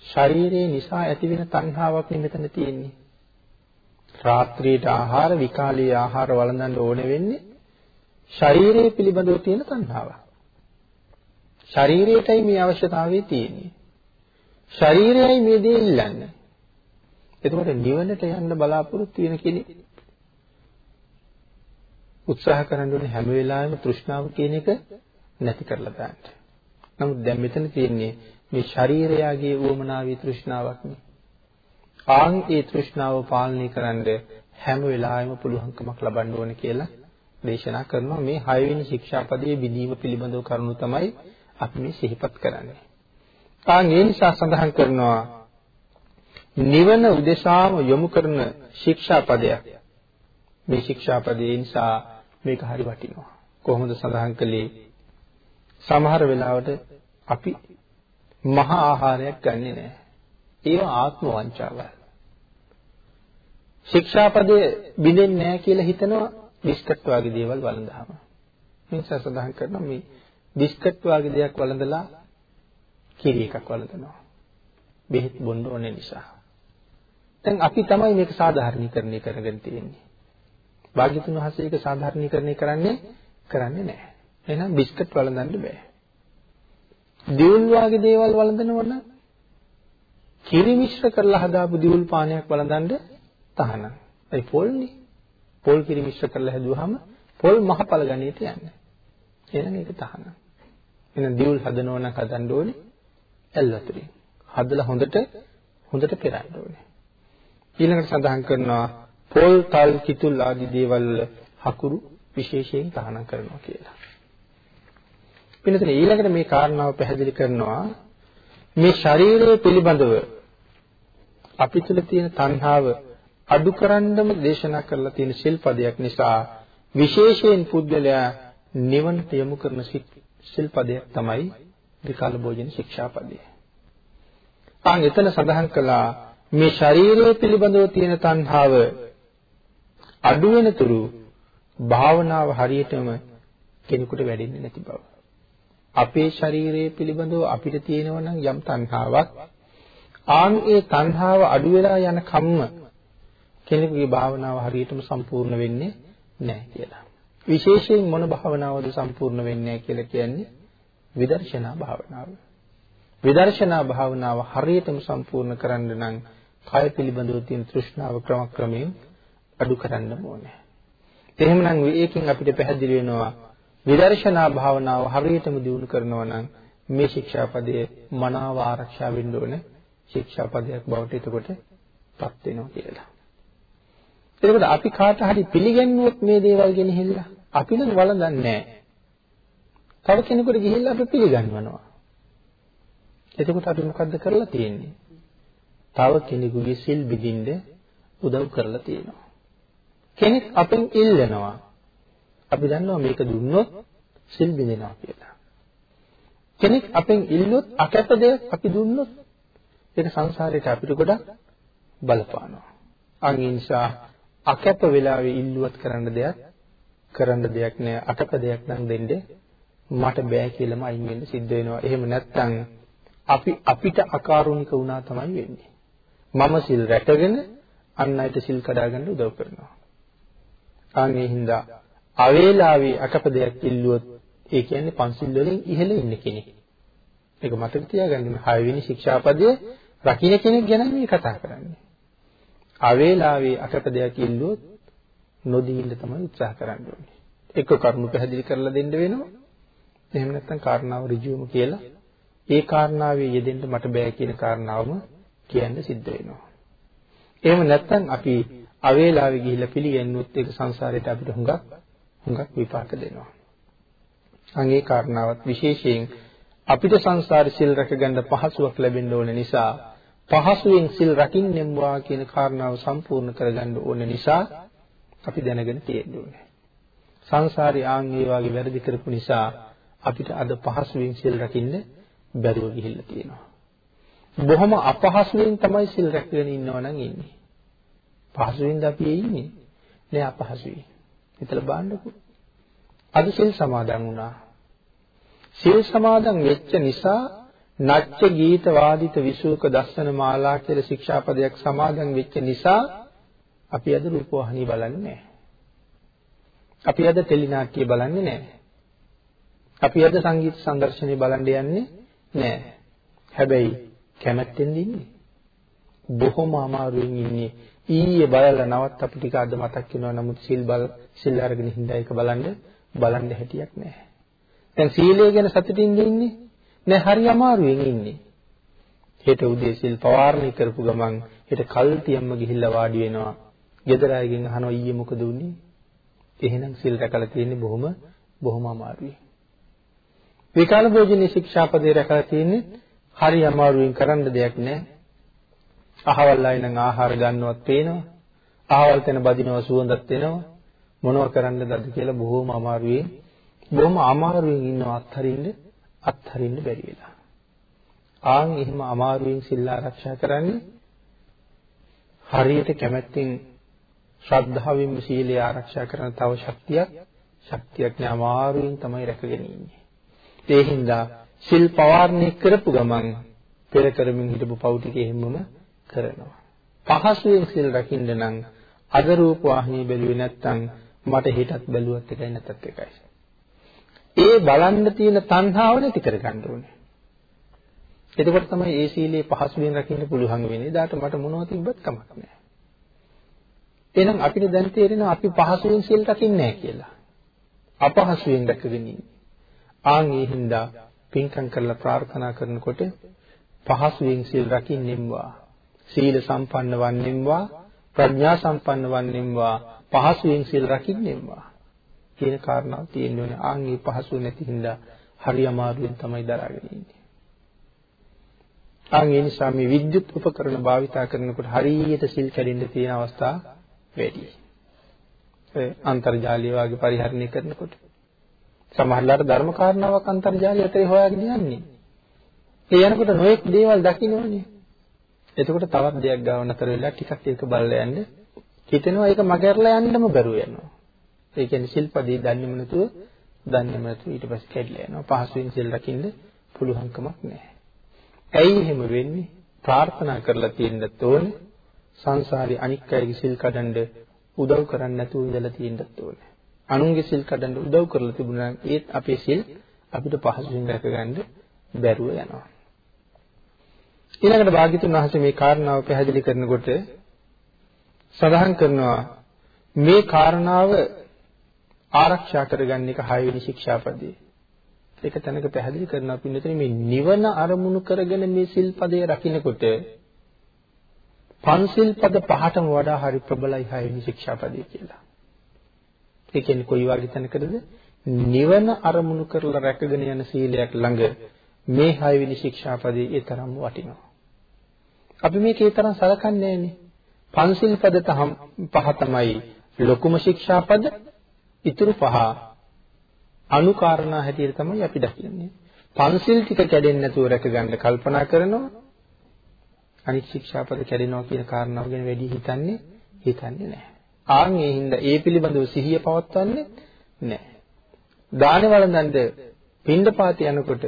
ශරීරය නිසා ඇතිවෙන තණ්හාවක් මෙතන තියෙන්නේ. රාත්‍රියට ආහාර විකාලයේ ආහාර වළඳන්න ඕන වෙන්නේ ශරීරය පිළිබඳව තියෙන තණ්හාව. ශරීරයටයි මේ අවශ්‍යතාවය තියෙන්නේ. ශරීරයයි මේ දේ ඉල්ලන්නේ. එතකොට නිවනට යන්න බලාපොරොත්තු වෙන කෙනෙක් උත්සාහ කරන්න ඕනේ හැම වෙලාවෙම තෘෂ්ණාව කියන එක නැති කරලා දාන්න. නමුත් දැන් මෙතන තියෙන්නේ මේ ශරීරයගේ උවමනාවේ තෘෂ්ණාවක් නේ. ආන් ඒ තෘෂ්ණාව පාලනය කරන්න හැම වෙලාවෙම පුළුවන්කමක් ලබන්න ඕනේ කියලා දේශනා කරනවා මේ හයවෙනි ශික්ෂාපදයේ විදීම පිළිබඳව කරුණු තමයි අපි මේ සිහිපත් කරන්නේ. ආන් ඒ නිසා සඳහන් කරනවා නිවන උදෙසාම යොමු කරන ශික්ෂාපදයක්. මේ ශික්ෂාපදේ නිසා මේක හරි වටිනවා. කොහොමද සඳහන් කළේ? සමහර වෙලාවට අපි මහා ආහාරයක් ගන්නෙ නෑ. ඒවා ආත්ම වංචාවල්. ශික්ෂාපදේ බිඳෙන්නේ නැහැ කියලා හිතනවා බිස්කට් වගේ දේවල් වළඳාම. මේ සසඳහන් කරනවා මේ බිස්කට් වගේ දෙයක් වළඳලා කිරි එකක් වළඳනවා. බෙහෙත් බොන්න ඕනේ නිසා. දැන් අපි තමයි මේක සාධාරණීකරණය කරගෙන තියෙන්නේ. භාග්‍යතුන් වහන්සේ ඒක සාධාරණීකරණය කරන්නේ කරන්නේ නැහැ. එහෙනම් බිස්කට් වළඳන්න බෑ. දියුල් වගේ දේවල් වළඳනව නම් කිරි මිශ්‍ර කරලා හදාපු දියුල් පානයක් වළඳන්න තහනම්. ඒ පොල්නේ. පොල් කිරි මිශ්‍ර කරලා හැදුවාම පොල් මහපල ගණයට යන්නේ. එහෙනම් ඒක තහනම්. එහෙනම් දියුල් හදනව නම් හදන්න ඕනේ ඇල් වතුරින්. හදලා හොඳට හොඳට පෙරන්න ඕනේ. ඊළඟට සඳහන් කරනවා පොල් තල් කිතුල් ආදී දේවල් හකුරු විශේෂයෙන් තහනම් කරනවා කියලා. පින්නතේ ඊළඟට මේ කාරණාව පැහැදිලි කරනවා මේ ශරීරය පිළිබඳව අපි තුළ තියෙන තණ්හාව අඩු කරන්නම දේශනා කරලා තියෙන සිල්පදයක් නිසා විශේෂයෙන් පුද්ගලයා නිවනට යොමු කරන සිල්පදයක් තමයි විකාල භෝජන ශික්ෂාපදය. ආන් එතන සඳහන් කළා මේ ශරීරය පිළිබඳව තියෙන තණ්හාව අඩු වෙනතුරු භාවනාව හරියටම කෙනෙකුට වැඩෙන්නේ නැති බව. අපේ ශරීරය පිළිබඳව අපිට තියෙනවා නම් යම් තණ්හාවක් ආන් ඒ තණ්හාව අඩු වෙලා යන කම්ම කෙනෙකුගේ භාවනාව හරියටම සම්පූර්ණ වෙන්නේ නැහැ කියලා. විශේෂයෙන් මොන භාවනාවද සම්පූර්ණ වෙන්නේ නැහැ කියලා කියන්නේ විදර්ශනා භාවනාව. විදර්ශනා භාවනාව හරියටම සම්පූර්ණ කරන්න නම් කය පිළිබඳව තියෙන තෘෂ්ණාව ක්‍රමක්‍රමයෙන් අඩු කරන්න ඕනේ. එහෙමනම් ඒකෙන් අපිට පැහැදිලි වෙනවා විදර්ශනා භාවනාව හරියටම දියුණු කරනවා නම් මේ ශික්ෂාපදයේ මනාව ආරක්ෂා වෙන්න ඕනේ ශික්ෂාපදයක් බවට එතකොට පත් වෙනවා කියලා. එතකොට අපි කාට හරි පිළිගන්නුවොත් මේ දේවල් ගැන හිල්ලා අපි නම් වළඳන්නේ නැහැ. තව කෙනෙකුට ගිහිල්ලා අපි පිළිගන්වනවා. එතකොට අපි මොකද්ද කරලා තියෙන්නේ? තව කෙනෙකුගේ සිල් බිඳින්න උදව් කරලා තියෙනවා. කෙනෙක් අපෙන් ඉල්ලනවා. අපි දන්නවා මේක දුන්නොත් සිල් බිඳිනවා කියලා. කෙනෙක් අපෙන් ඉල්ලුවොත් අකැප දෙයක් අපි දුන්නොත් ඒක සංසාරයට අපිට ගොඩක් බලපානවා. අන් නිසා අකැප වෙලාවේ ඉල්ලුවත් කරන්න දෙයක් කරන්න දෙයක් නෑ අකැප දෙයක් නම් දෙන්නේ මට බෑ කියලාම අයින් වෙන්න සිද්ධ වෙනවා. එහෙම නැත්නම් අපි අපිට අකාරුණික වුණා තමයි වෙන්නේ. මම සිල් රැකගෙන අන් අයට සිල් කඩා ගන්න උදව් කරනවා. අනේ හින්දා අවේලාවේ අකපදයක් ඉල්ලුවොත් ඒ කියන්නේ පන්සිල් වලින් ඉහළ ඉන්න කෙනෙක්. ඒක මතක තියාගන්න. හයවෙනි ශික්ෂාපදයේ රකින්න කෙනෙක් ගැන මේ කතා කරන්නේ. අවේලාවේ අකපදයක් ඉල්ලුවොත් නොදී ඉන්න තමයි උත්සාහ කරන්න ඕනේ. එක්ක කරුණු පැහැදිලි කරලා දෙන්න වෙනවා. එහෙම නැත්නම් කාරණාව ඍජුවම කියලා ඒ කාරණාවේ යෙදෙන්න මට බෑ කියන කාරණාවම කියන්න සිද්ධ වෙනවා. එහෙම නැත්නම් අපි අවේලාවේ ගිහිල්ලා පිළිගන්නොත් ඒක සංසාරයට අපිට හුඟක් හුඟක් විපාක දෙනවා. අංගේ කාරණාවත් විශේෂයෙන් අපිට සංසාරේ සිල් රැකගන්න පහසුවක් ලැබෙන්න ඕන නිසා පහසුවෙන් සිල් රකින්නෙම්වා කියන කාරණාව සම්පූර්ණ කරගන්න ඕන නිසා අපි දැනගෙන තියෙන්න ඕනේ. සංසාරේ ආන් ඒ වගේ වැරදි කරපු නිසා අපිට අද පහසුවෙන් සිල් රකින්න බැරුව ගිහිල්ලා තියෙනවා. බොහොම අපහසුවෙන් තමයි සිල් රැකගෙන ඉන්නව නම් ඉන්නේ. පහසුවෙන්ද අපි ඉන්නේ? නෑ අපහසුයි. හිතලා බලන්නකෝ. අද සිල් සමාදන් වුණා. සිල් සමාදන් වෙච්ච නිසා නච්ච ගීත වාදිත විසූක දස්සන මාලා කියලා ශික්ෂාපදයක් සමාදන් වෙච්ච නිසා අපි අද රූපවාහිනිය බලන්නේ නැහැ. අපි අද ටෙලිනාට්‍ය බලන්නේ නැහැ. අපි අද සංගීත සංදර්ශනය බලන්න යන්නේ නෑ. හැබැයි කැමැත්තෙන් ඉන්නේ. බොහොම අමාරුවෙන් ඉන්නේ. ඊයේ බලලා නවත් අපි ටික අද මතක් වෙනවා නමුත් සිල් බල සිල් අරගෙන හින්දා ඒක බලන්න බලන්න හැටියක් නැහැ. දැන් සීලය ගැන සතුටින් ඉන්නේ නෑ හරි අමාරුවෙන් ඉන්නේ. හෙට උදේ සිල් පවාරණය කරපු ගමන් හෙට කල්තියම්ම ගිහිල්ලා වාඩි වෙනවා. ගෙදර අයගෙන් අහනවා ඊයේ මොකද වුනේ? එහෙනම් සිල් රැකලා තියෙන්නේ බොහොම බොහොම අමාරුයි. විකාල භෝජනයේ ශික්ෂාපදේ රැකලා තියෙන්නේ හරි අමාරුවෙන් කරන්න දෙයක් නැහැ. අහවල් අය නම් ආහාර ගන්නවත් පේනවා. අහවල් තැන බදිනවා සුවඳක් එනවා. මොනව කරන්නද අද කියලා බොහොම අමාරුවෙන් බොහොම අමාරුවෙන් ඉන්නවා අත්හරින්න අත්හරින්න බැරි වෙලා. ආන් එහෙම අමාරුවෙන් සිල් ආරක්ෂා කරන්නේ හරියට කැමැත්තෙන් ශ්‍රද්ධාවෙන් සීලය ආරක්ෂා කරන තව ශක්තියක් ශක්තියක් නෑ අමාරුවෙන් තමයි රැකගෙන ඉන්නේ. ඒ හින්දා සිල් පවාරණය කරපු ගමන් පෙර කරමින් හිටපු පව් ටික එහෙමම කරනවා. පහසුවෙන් සිල් රකින්න නම් අද රූප වාහිනිය බැලුවේ නැත්නම් මට හෙටත් බැලුවත් එකයි නැතත් එකයි. ඒ බලන්න තියෙන තණ්හාව නැති කරගන්න ඕනේ. එතකොට තමයි ඒ සීලේ පහසුවෙන් රකින්න පුළුවන් වෙන්නේ. ඊදාට මට මොනවද තිබ්බත් කමක් නැහැ. එහෙනම් අපිට දැන් තේරෙනවා අපි පහසුවෙන් සීල් රකින්නේ නැහැ කියලා. අපහසුයෙන් රැකගෙන ඉන්නේ. ආන් ඒ හින්දා පින්කම් කරලා ප්‍රාර්ථනා කරනකොට පහසුවෙන් සීල් රකින්නෙම්වා. සීල සම්පන්න වන්නෙම්වා. ප්‍රඥා සම්පන්න වන්නෙම්වා. පහසුවෙන් සීල් රකින්නෙම්වා. කියන කාරණාව තියෙන්න ඕනේ. ආන් ඒ පහසුව නැති හින්දා හරි අමාරුවෙන් තමයි දරාගෙන ඉන්නේ. ආන් ඒ නිසා මේ විද්‍යුත් උපකරණ භාවිතා කරනකොට හරියට සිල් කැඩෙන්න තියෙන අවස්ථා වැඩි. ඒ අන්තර්ජාලය වාගේ පරිහරණය කරනකොට සමහරලාට ධර්ම කාරණාවක් අන්තර්ජාලය ඇතුලේ හොයාගෙන යන්නේ. ඒ යනකොට නොඑක් දේවල් දකින්නෝනේ. එතකොට තවත් දෙයක් ගාව නතර වෙලා ටිකක් ඒක බලලා යන්න හිතෙනවා ඒක මගහැරලා යන්නම බැරුව යනවා. ඒ කියන්නේ සිල්පදේ දන්නේම නැතුව දන්නේම නැතුව ඊට පස්සේ කැඩලා යනවා. පහසුවෙන් සිල් රකින්න පුළුවන්කමක් නැහැ. ඇයි එහෙම වෙන්නේ? ප්‍රාර්ථනා කරලා තියෙන්නත් ඕනේ. සංසාරේ අනික් අයගේ සිල් කඩන්න උදව් කරන්නේ නැතුව ඉඳලා තියෙන්නත් ඕනේ. අනුන්ගේ සිල් කඩන්න උදව් කරලා තිබුණා නම් ඒත් අපේ සිල් අපිට පහසුවෙන් රැකගන්න බැරුව යනවා. ඊළඟට භාග්‍යතුන් වහන්සේ මේ කාරණාව පැහැදිලි කරනකොට සඳහන් කරනවා මේ කාරණාව ආරක්ෂා කරගන්න එක හයවෙනි ශික්ෂාපදයේ. ඒක තැනක පැහැදිලි කරනවා පින්නතේ මේ නිවන අරමුණු කරගෙන මේ සිල්පදේ රකින්නකොට පන්සිල් පද පහටම වඩා හරි ප්‍රබලයි හයවෙනි ශික්ෂාපදේ කියලා. ඒ කියන්නේ කොයි වගේ තැනකද? නිවන අරමුණු කරලා රැකගෙන යන සීලයක් ළඟ මේ හයවෙනි ශික්ෂාපදේ ඒ තරම් වටිනවා. අපි මේකේ තරම් සලකන්නේ නැහැනේ. පන්සිල් පද පහ තමයි ලොකුම ශික්ෂාපද. ඊතුරු පහ අනුකාරණා හැටියට තමයි අපි දකින්නේ. පන්සිල් ටික කැඩෙන්නේ නැතුව රැකගන්න කල්පනා කරනවා. අනිත් ශික්ෂාපද කැඩෙනවා කියන කාරණාව ගැන වැඩි හිතන්නේ හිතන්නේ නැහැ. ආන් ඒ හින්දා ඒ පිළිබඳව සිහිය පවත්වන්නේ නැහැ. දාන වළඳන්ට පින්ඩපාත යනකොට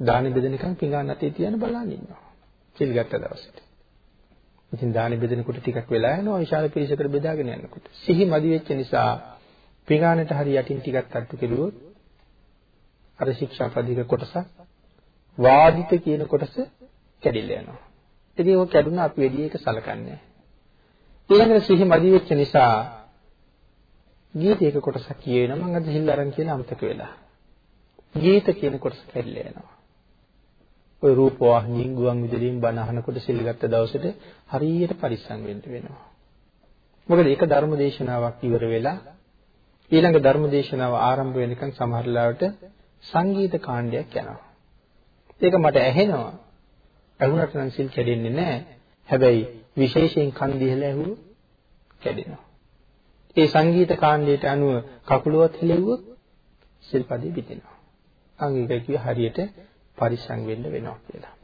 දාන බෙදෙනකන් පිඟාන අතේ තියන බලන් ඉන්නවා. සිල් ගත්ත දවසට. ඉතින් දාන බෙදෙනකොට ටිකක් වෙලා යනවා විශාල පිරිසකට බෙදාගෙන යනකොට. සිහි මදි වෙච්ච නිසා පිඟානට හරි යටින් ටිකක් අට්ටු කෙරුවොත් අර ශික්ෂාපදික කොටසක් වාදිත කියන කොටස කැඩිලා යනවා. ඉතින් ඒක කැඩුණා අපි වැඩි එක සලකන්නේ ඊළඟට සිහි මදි වෙච්ච නිසා ගීතයක කොටසක් කියවෙනවා මම අද හිල් අරන් කියලා අමතක වෙලා. ගීත කියන කොටස කැඩිලා යනවා. ওই රූප වාහිනියෙන් ගුවන් විදුලියෙන් බණ අහනකොට සිල් ගත්ත දවසට හරියට පරිස්සම් වෙන්න වෙනවා. මොකද ඒක ධර්ම දේශනාවක් ඉවර වෙලා ඊළඟ ධර්ම දේශනාව ආරම්භ වෙනකන් සමහර ලාවට සංගීත කාණ්ඩයක් යනවා. ඒක මට ඇහෙනවා. ඇහුණට නම් සිල් කැඩෙන්නේ නැහැ. හැබැයි විශේෂයෙන් කන් දිහලා ඇහුවොත් කැඩෙනවා. ඒ සංගීත කාණ්ඩයට අනුව කකුලවත් හෙලෙව්වොත් සිල්පදේ පිටිනවා. අංගික කිය හරියට පරිස්සම් වෙන්න වෙනවා කියලා.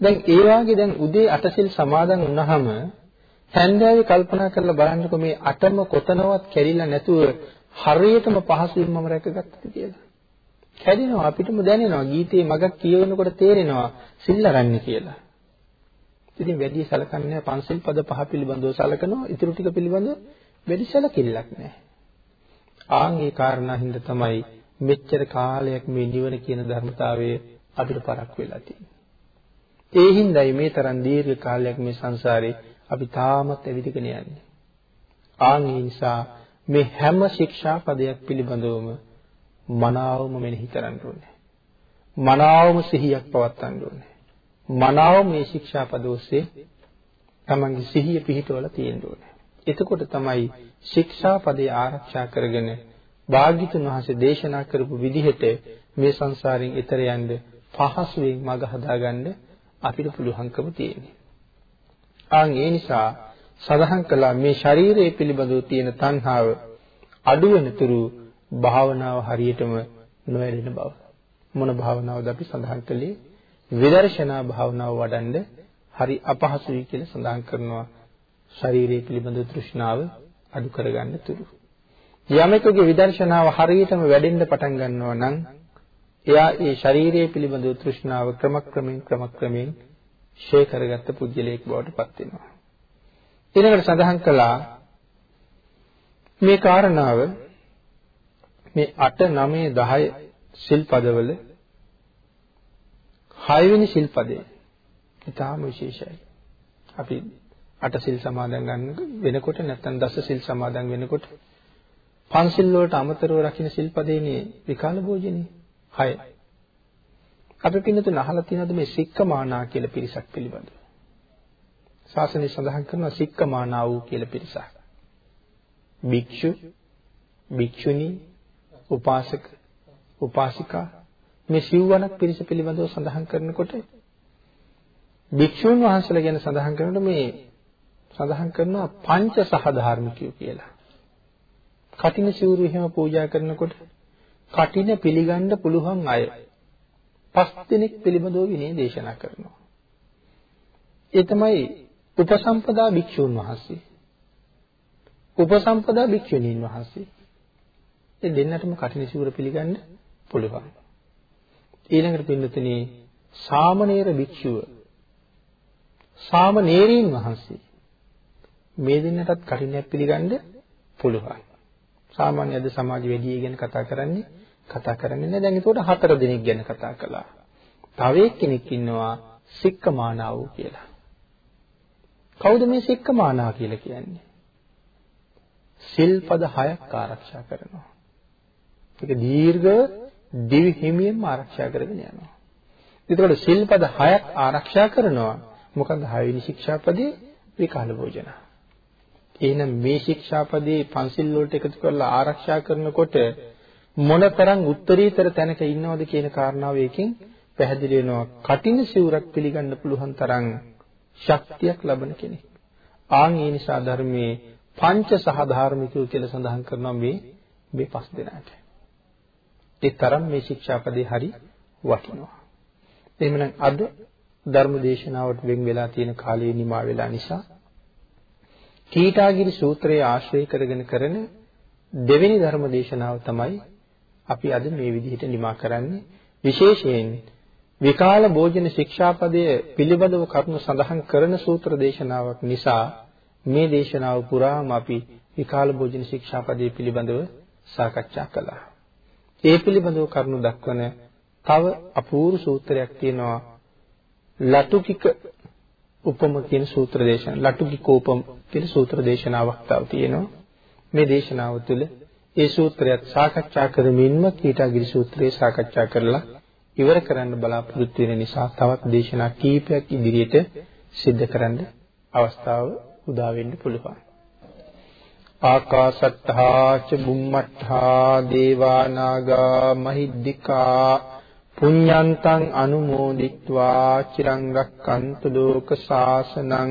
දැන් ඒ වාගේ දැන් උදේ අටසිල් සමාදන් වුණාම හැන්දෑවේ කල්පනා කරලා බලන්නකො මේ අටම කොතනවත් කැඩිලා නැතුව හරියටම පහසුවෙන් මම රැකගත්තද කියලා. කැඩෙනවා අපිටම දැනෙනවා ගීතේ මගක් කියවනකොට තේරෙනවා සිල් අරන්නේ කියලා. ඉතින් වැඩි සලකන්නේ පන්සිල් පද පහ පිළිබඳව සලකනවා ඊටු ටික පිළිබඳව වැඩි සැලකිල්ලක් නැහැ. ආන් ඒ කාරණා හින්දා තමයි මෙච්චර කාලයක් මේ නිවන කියන ධර්මතාවය අපිට පරක් වෙලා තියෙන්නේ. ඒ හින්දායි මේ තරම් දීර්ඝ කාලයක් මේ සංසාරේ අපි තාමත් ඇවිදගෙන යන්නේ. ආන් ඒ නිසා මේ හැම ශික්ෂා පදයක් පිළිබඳවම මනාවම මෙනෙහි කරන්න ඕනේ. මනාවම සිහියක් පවත්වන්න ඕනේ. මනාව මේ ශික්ෂා පද ඔස්සේ තමන්ගේ සිහිය පිහිටවල තියෙන්න ඕනේ. එතකොට තමයි ශික්ෂා පදේ ආරක්ෂා කරගෙන භාග්‍යතුන් වහන්සේ දේශනා කරපු විදිහට මේ සංසාරයෙන් එතර යන්න පහසුවෙන් මඟ හදාගන්න අපිට පුළුවන්කම තියෙන්නේ. ආන් ඒ නිසා සඳහන් කළා මේ ශරීරය පිළිබඳව තියෙන තණ්හාව අඩු වෙනතුරු භාවනාව හරියටම නොවැඩෙන බව. මොන භාවනාවද අපි සඳහන් කළේ? විදර්ශනා භාවනාව වඩන්ඩ හරි අපහසුයි කියලා සඳහන් කරනවා. ශරීරයේ පිළිබඳ තෘෂ්ණාව අඩු කරගන්න තුරු. යමෙකුගේ විදර්ශනාව හරියටම වැඩෙන්න පටන් ගන්නවා නම් එයා ඒ ශරීරයේ පිළිබඳ තෘෂ්ණාව ක්‍රමක්‍රමයෙන් ක්‍රමක්‍රමයෙන් ෂේ කරගත්ත පුජ්‍යලයක් බවට පත් වෙනවා. ඊළඟට සඳහන් කළා මේ කාරණාව මේ 8 9 10 සිල්පදවල 6 වෙනි සිල්පදේ ඊටාම විශේෂයි. අපි අට සිල් සමාදන් ගන්න වෙනකොට නැත්නම් දස සිල් සමාදන් වෙනකොට පන්සිල් වලට අමතරව රකින්න සිල්පදේනේ විකාල භෝජනේ 6. අපි පින්නතුන් අහලා තියෙනවද මේ සික්කමානා කියලා පිරිසක් පිළිබඳව? ශාසනය සඳහන් කරනවා සික්කමානා වූ කියලා පිරිසක්. භික්ෂු, භික්ෂුණී, උපාසක, උපාසිකා මේ සිව්වනක් පිරිස පිළිබඳව සඳහන් කරනකොට භික්ෂුන් වහන්සේලා ගැන සඳහන් කරනකොට මේ සඳහන් කරනවා පංච සහධාර්මිකයෝ කියලා. කටින සිවුරු එහෙම පූජා කරනකොට කටින පිළිගන්න පුළුවන් අය පස් දිනක් පිළිබඳව විනය දේශනා කරනවා. ඒ තමයි උපසම්පදා භික්ෂුන් වහන්සේ. උපසම්පදා භික්ෂුණීන් වහන්සේ. ඒ දෙන්නටම කටින සිවුර පිළිගන්න පුළුවන්. ඊළඟට පින්නතුනේ සාමණේර භික්ෂුව සාමණේරීන් වහන්සේ මේ දෙන්නටත් කටිනයක් පිළිගන්න පුළුවන්. සාමාන්‍ය අද සමාජ වැඩි ගැන කතා කරන්නේ කතා කරන්නේ නැහැ. දැන් ඒකට හතර දිනක් ගැන කතා කළා. තව එක්කෙනෙක් ඉන්නවා සික්කමානාව කියලා. කවුද මේ සික්කමානා කියලා කියන්නේ? සිල්පද හයක් ආරක්ෂා කරනවා. ඒක දීර්ඝ දිවි හිමියෙන්ම ආරක්ෂා කරගෙන යනවා. එතකොට සිල්පද හයක් ආරක්ෂා කරනවා. මොකද හයවෙනි ශික්ෂාපදේ විකාල භෝජන. එහෙනම් මේ ශික්ෂාපදේ පන්සිල් වලට එකතු කරලා ආරක්ෂා කරනකොට මොනතරම් උත්තරීතර තැනක ඉන්නවද කියන කාරණාව එකෙන් පැහැදිලි වෙනවා. කටින සිවුරක් පිළිගන්න පුළුවන් තරම් ශක්තියක් ලබන කෙනෙක්. ආන් ඒ නිසා ධර්මයේ පංච සහධාර්මිකයෝ කියලා සඳහන් කරනවා මේ මේ පස් දෙනාට. ඒ තරම් මේ ශික්ෂාපදේ හරි වටිනවා. එහෙමනම් අද ධර්ම දේශනාවට වෙන් වෙලා තියෙන කාලය නිමා වෙලා නිසා කීටාගිරි සූත්‍රය ආශ්‍රය කරගෙන කරන දෙවෙනි ධර්ම දේශනාව තමයි අපි අද මේ විදිහට නිමා කරන්නේ. විශේෂයෙන් විකාල භෝජන ශික්ෂාපදය පිළිබඳව කරුණු සඳහන් කරන සූත්‍ර දේශනාවක් නිසා මේ දේශනාව පුරාම අපි විකාල භෝජන ශික්ෂාපදය පිළිබඳව සාකච්ඡා කළා. ඒ පිළිබඳව කරුණු දක්වන තව අපූර්ව සූත්‍රයක් තියෙනවා. ලතුකික උපම කියන සූත්‍ර දේශන ලටුකිකෝපම කියන සූත්‍ර දේශනාවක් තව තියෙනවා. මේ දේශනාව තුළ ඒ සූත්‍රයත් සාකච්ඡා කරමින්ම කීටාගිරි සූත්‍රය සාකච්ඡා කරලා ඉවර කරන්න බලාපොරොත්තු වෙන නිසා තවත් දේශනා කීපයක් ඉදිරියට සිද්ධ කරන්න අවස්ථාව උදා වෙන්න පුළුවන්. ආකාසත්තා ච බුම්මත්තා දේවා නාග මහිද්దికා පුඤ්ඤන්තං අනුමෝදිත්වා චිරංගක්කන්ත ලෝක ශාසනං